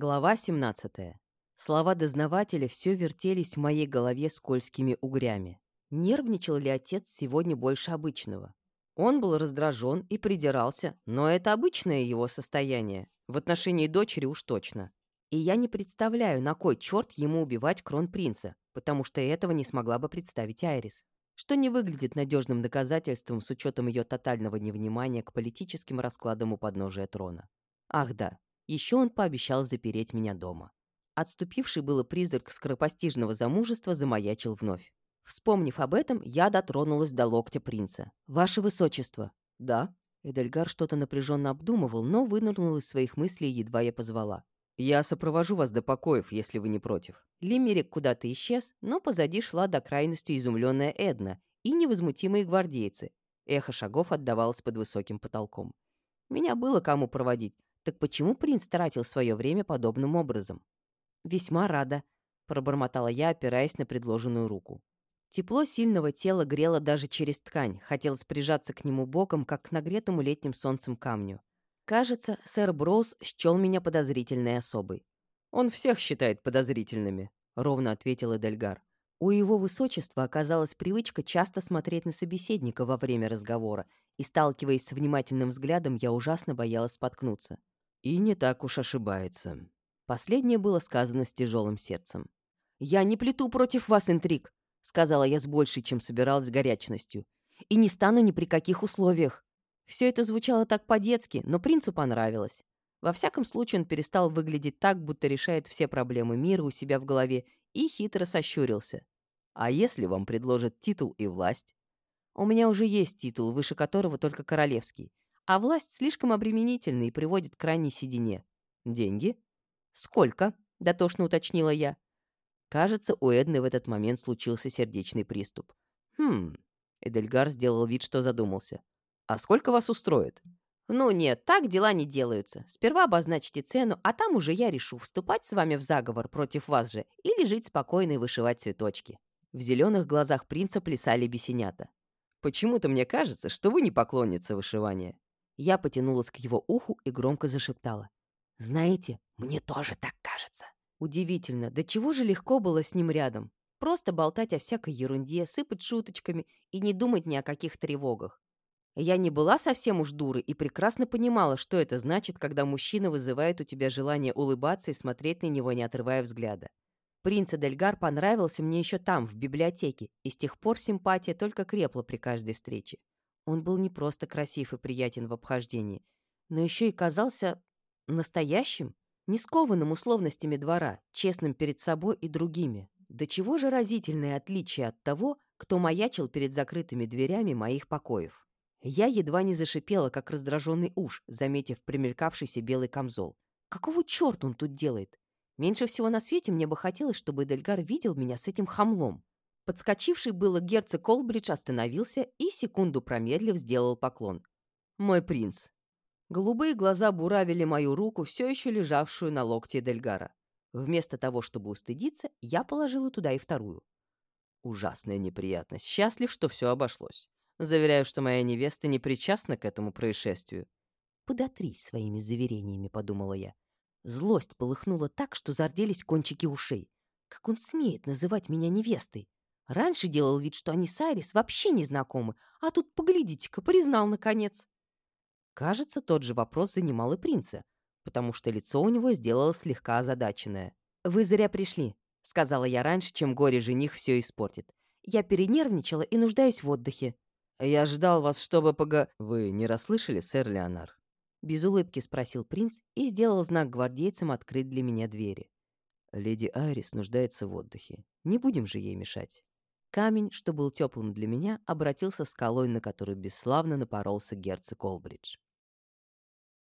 Глава 17. Слова дознавателя все вертелись в моей голове скользкими угрями. Нервничал ли отец сегодня больше обычного? Он был раздражен и придирался, но это обычное его состояние. В отношении дочери уж точно. И я не представляю, на кой черт ему убивать кронпринца, потому что этого не смогла бы представить Айрис. Что не выглядит надежным доказательством с учетом ее тотального невнимания к политическим раскладам у подножия трона. Ах да, еще он пообещал запереть меня дома. Отступивший было призрак скоропостижного замужества замаячил вновь. Вспомнив об этом, я дотронулась до локтя принца. «Ваше высочество!» «Да?» Эдельгар что-то напряженно обдумывал, но вынырнул из своих мыслей, едва я позвала. «Я сопровожу вас до покоев, если вы не против». Лимерик куда-то исчез, но позади шла до крайности изумленная Эдна и невозмутимые гвардейцы. Эхо шагов отдавалось под высоким потолком. Меня было кому проводить, так почему принц тратил свое время подобным образом? «Весьма рада», — пробормотала я, опираясь на предложенную руку. Тепло сильного тела грело даже через ткань, хотелось прижаться к нему боком, как к нагретому летним солнцем камню. Кажется, сэр Броуз счел меня подозрительной особой. «Он всех считает подозрительными», — ровно ответил Эдельгар. У его высочества оказалась привычка часто смотреть на собеседника во время разговора, и, сталкиваясь с внимательным взглядом, я ужасно боялась споткнуться. И не так уж ошибается. Последнее было сказано с тяжелым сердцем. «Я не плету против вас интриг», — сказала я с большей, чем собиралась, горячностью. «И не стану ни при каких условиях». Все это звучало так по-детски, но принцу понравилось. Во всяком случае, он перестал выглядеть так, будто решает все проблемы мира у себя в голове, и хитро сощурился. «А если вам предложат титул и власть?» «У меня уже есть титул, выше которого только королевский. А власть слишком обременительна и приводит к крайней седине. Деньги? Сколько? Дотошно уточнила я. Кажется, у Эдны в этот момент случился сердечный приступ. Хм. Эдельгар сделал вид, что задумался. А сколько вас устроит? Ну нет, так дела не делаются. Сперва обозначьте цену, а там уже я решу, вступать с вами в заговор против вас же или жить спокойно и вышивать цветочки. В зеленых глазах принца плясали бесенята. Почему-то мне кажется, что вы не поклонница вышивания. Я потянулась к его уху и громко зашептала. «Знаете, мне тоже так кажется». Удивительно, до чего же легко было с ним рядом. Просто болтать о всякой ерунде, сыпать шуточками и не думать ни о каких тревогах. Я не была совсем уж дурой и прекрасно понимала, что это значит, когда мужчина вызывает у тебя желание улыбаться и смотреть на него, не отрывая взгляда. Принц Эдельгар понравился мне еще там, в библиотеке, и с тех пор симпатия только крепла при каждой встрече. Он был не просто красив и приятен в обхождении, но еще и казался настоящим, не скованным условностями двора, честным перед собой и другими. До чего же разительное отличие от того, кто маячил перед закрытыми дверями моих покоев. Я едва не зашипела, как раздраженный уж, заметив примелькавшийся белый камзол. Какого черта он тут делает? Меньше всего на свете мне бы хотелось, чтобы Эдельгар видел меня с этим хамлом. Подскочивший было герцог Колбридж остановился и, секунду промедлив, сделал поклон. «Мой принц». Голубые глаза буравили мою руку, все еще лежавшую на локте Дельгара. Вместо того, чтобы устыдиться, я положила туда и вторую. Ужасная неприятность. Счастлив, что все обошлось. Заверяю, что моя невеста не причастна к этому происшествию. «Подотрись своими заверениями», — подумала я. Злость полыхнула так, что зарделись кончики ушей. Как он смеет называть меня невестой? Раньше делал вид, что они с Айрис вообще не знакомы, а тут, поглядите-ка, признал наконец. Кажется, тот же вопрос занимал и принца, потому что лицо у него сделалось слегка озадаченное. «Вы зря пришли», — сказала я раньше, чем горе-жених все испортит. «Я перенервничала и нуждаюсь в отдыхе». «Я ждал вас, чтобы пога...» «Вы не расслышали, сэр Леонар?» Без улыбки спросил принц и сделал знак гвардейцам открыть для меня двери. «Леди Айрис нуждается в отдыхе. Не будем же ей мешать». Камень, что был теплым для меня, обратился скалой, на которую бесславно напоролся герцог Олбридж.